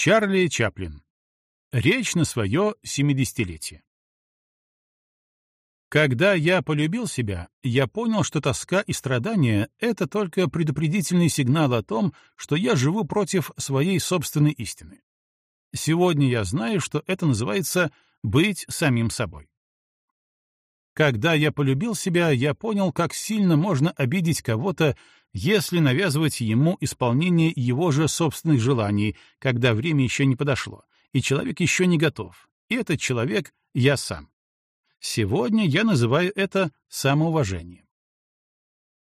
Чарли Чаплин. Речь на свое семидесятилетие. Когда я полюбил себя, я понял, что тоска и страдания — это только предупредительный сигнал о том, что я живу против своей собственной истины. Сегодня я знаю, что это называется «быть самим собой». Когда я полюбил себя, я понял, как сильно можно обидеть кого-то, если навязывать ему исполнение его же собственных желаний, когда время еще не подошло, и человек еще не готов. И этот человек — я сам. Сегодня я называю это самоуважением.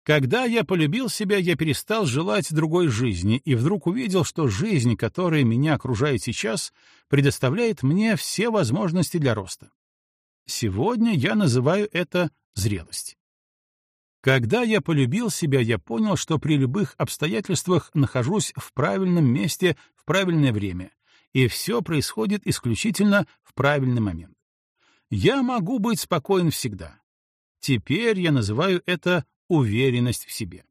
Когда я полюбил себя, я перестал желать другой жизни и вдруг увидел, что жизнь, которая меня окружает сейчас, предоставляет мне все возможности для роста. Сегодня я называю это зрелость. Когда я полюбил себя, я понял, что при любых обстоятельствах нахожусь в правильном месте в правильное время, и все происходит исключительно в правильный момент. Я могу быть спокоен всегда. Теперь я называю это уверенность в себе.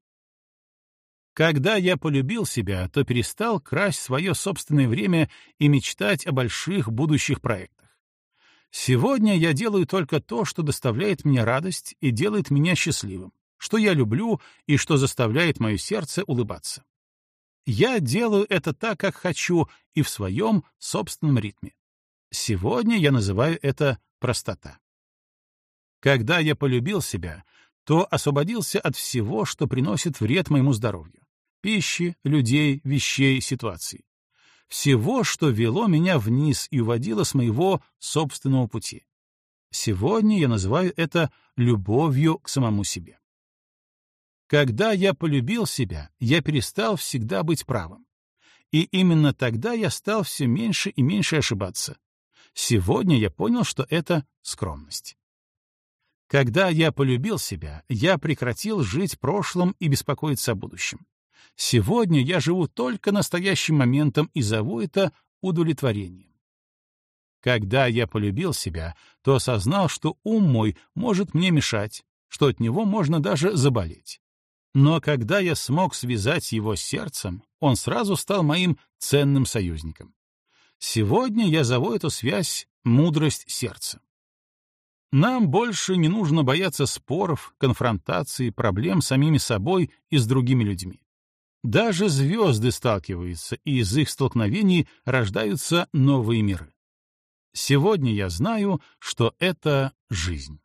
Когда я полюбил себя, то перестал красть свое собственное время и мечтать о больших будущих проектах. Сегодня я делаю только то, что доставляет мне радость и делает меня счастливым, что я люблю и что заставляет мое сердце улыбаться. Я делаю это так, как хочу, и в своем собственном ритме. Сегодня я называю это простота. Когда я полюбил себя, то освободился от всего, что приносит вред моему здоровью — пищи, людей, вещей, ситуаций всего, что вело меня вниз и уводило с моего собственного пути. Сегодня я называю это любовью к самому себе. Когда я полюбил себя, я перестал всегда быть правым. И именно тогда я стал все меньше и меньше ошибаться. Сегодня я понял, что это скромность. Когда я полюбил себя, я прекратил жить прошлым и беспокоиться о будущем. Сегодня я живу только настоящим моментом и зову это удовлетворением. Когда я полюбил себя, то осознал, что ум мой может мне мешать, что от него можно даже заболеть. Но когда я смог связать его с сердцем, он сразу стал моим ценным союзником. Сегодня я зову эту связь «мудрость сердца». Нам больше не нужно бояться споров, конфронтаций, проблем с самими собой и с другими людьми. Даже звезды сталкиваются, и из их столкновений рождаются новые миры. Сегодня я знаю, что это жизнь.